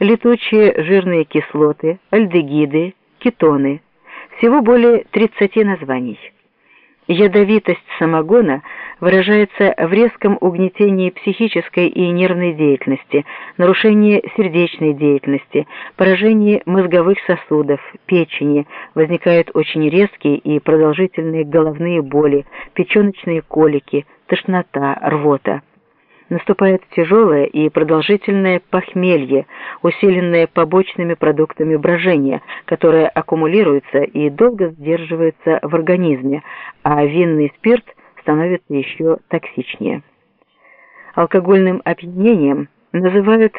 летучие жирные кислоты, альдегиды, кетоны. Всего более 30 названий. Ядовитость самогона выражается в резком угнетении психической и нервной деятельности, нарушении сердечной деятельности, поражении мозговых сосудов, печени, возникают очень резкие и продолжительные головные боли, печеночные колики, тошнота, рвота наступает тяжелое и продолжительное похмелье, усиленное побочными продуктами брожения, которое аккумулируется и долго сдерживается в организме, а винный спирт становится еще токсичнее. Алкогольным опьянением называют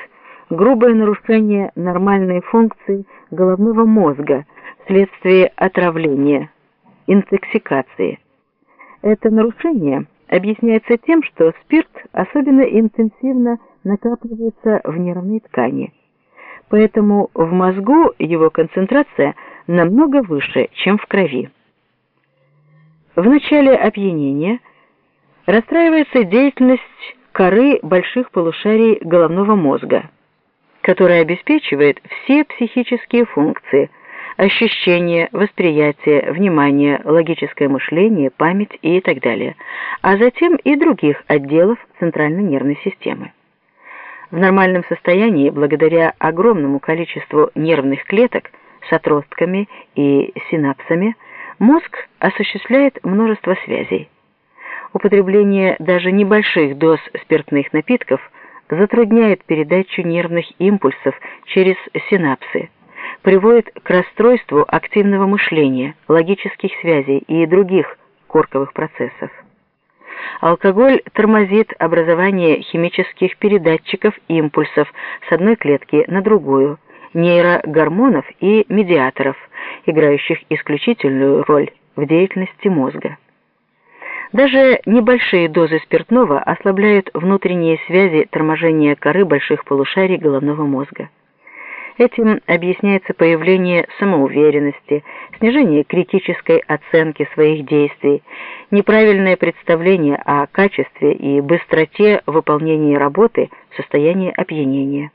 грубое нарушение нормальной функции головного мозга вследствие отравления, интоксикации. Это нарушение – объясняется тем, что спирт особенно интенсивно накапливается в нервной ткани. Поэтому в мозгу его концентрация намного выше, чем в крови. В начале опьянения расстраивается деятельность коры больших полушарий головного мозга, которая обеспечивает все психические функции – ощущение, восприятие, внимание, логическое мышление, память и так далее, а затем и других отделов центральной нервной системы. В нормальном состоянии, благодаря огромному количеству нервных клеток с отростками и синапсами, мозг осуществляет множество связей. Употребление даже небольших доз спиртных напитков затрудняет передачу нервных импульсов через синапсы, приводит к расстройству активного мышления, логических связей и других корковых процессов. Алкоголь тормозит образование химических передатчиков импульсов с одной клетки на другую, нейрогормонов и медиаторов, играющих исключительную роль в деятельности мозга. Даже небольшие дозы спиртного ослабляют внутренние связи торможения коры больших полушарий головного мозга. Этим объясняется появление самоуверенности, снижение критической оценки своих действий, неправильное представление о качестве и быстроте выполнения работы в состоянии опьянения.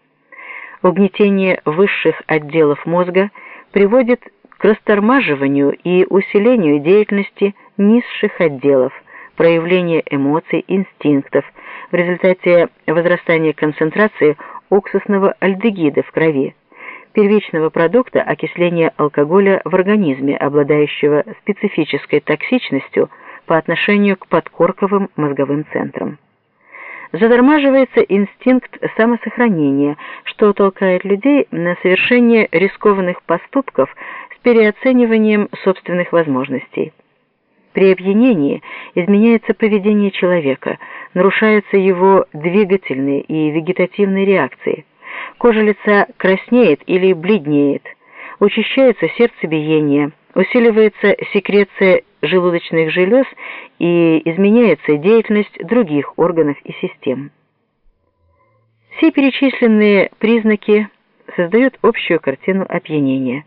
Угнетение высших отделов мозга приводит к растормаживанию и усилению деятельности низших отделов, проявления эмоций, инстинктов, в результате возрастания концентрации уксусного альдегида в крови, первичного продукта окисления алкоголя в организме, обладающего специфической токсичностью по отношению к подкорковым мозговым центрам. Затормаживается инстинкт самосохранения, что толкает людей на совершение рискованных поступков с переоцениванием собственных возможностей. При опьянении изменяется поведение человека, нарушаются его двигательные и вегетативные реакции – Кожа лица краснеет или бледнеет, учащается сердцебиение, усиливается секреция желудочных желез и изменяется деятельность других органов и систем. Все перечисленные признаки создают общую картину опьянения.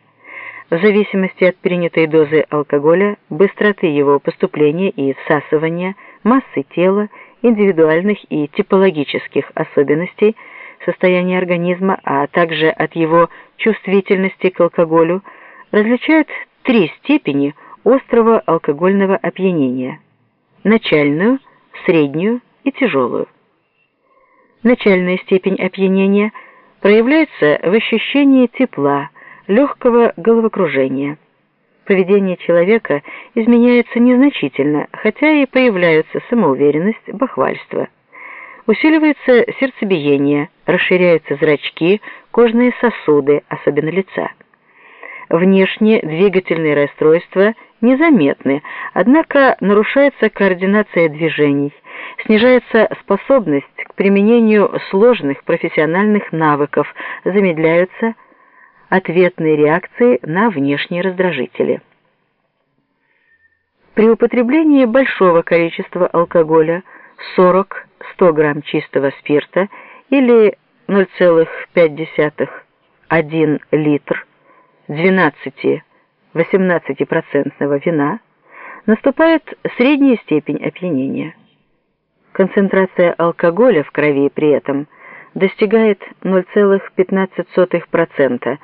В зависимости от принятой дозы алкоголя, быстроты его поступления и всасывания, массы тела, индивидуальных и типологических особенностей – состояния организма, а также от его чувствительности к алкоголю, различают три степени острого алкогольного опьянения – начальную, среднюю и тяжелую. Начальная степень опьянения проявляется в ощущении тепла, легкого головокружения. Поведение человека изменяется незначительно, хотя и появляются самоуверенность, бахвальство – Усиливается сердцебиение, расширяются зрачки, кожные сосуды, особенно лица. Внешне двигательные расстройства незаметны, однако нарушается координация движений, снижается способность к применению сложных профессиональных навыков, замедляются ответные реакции на внешние раздражители. При употреблении большого количества алкоголя 40 100 грамм чистого спирта или 0,5-1 литр 12-18% вина, наступает средняя степень опьянения. Концентрация алкоголя в крови при этом достигает 0,15%,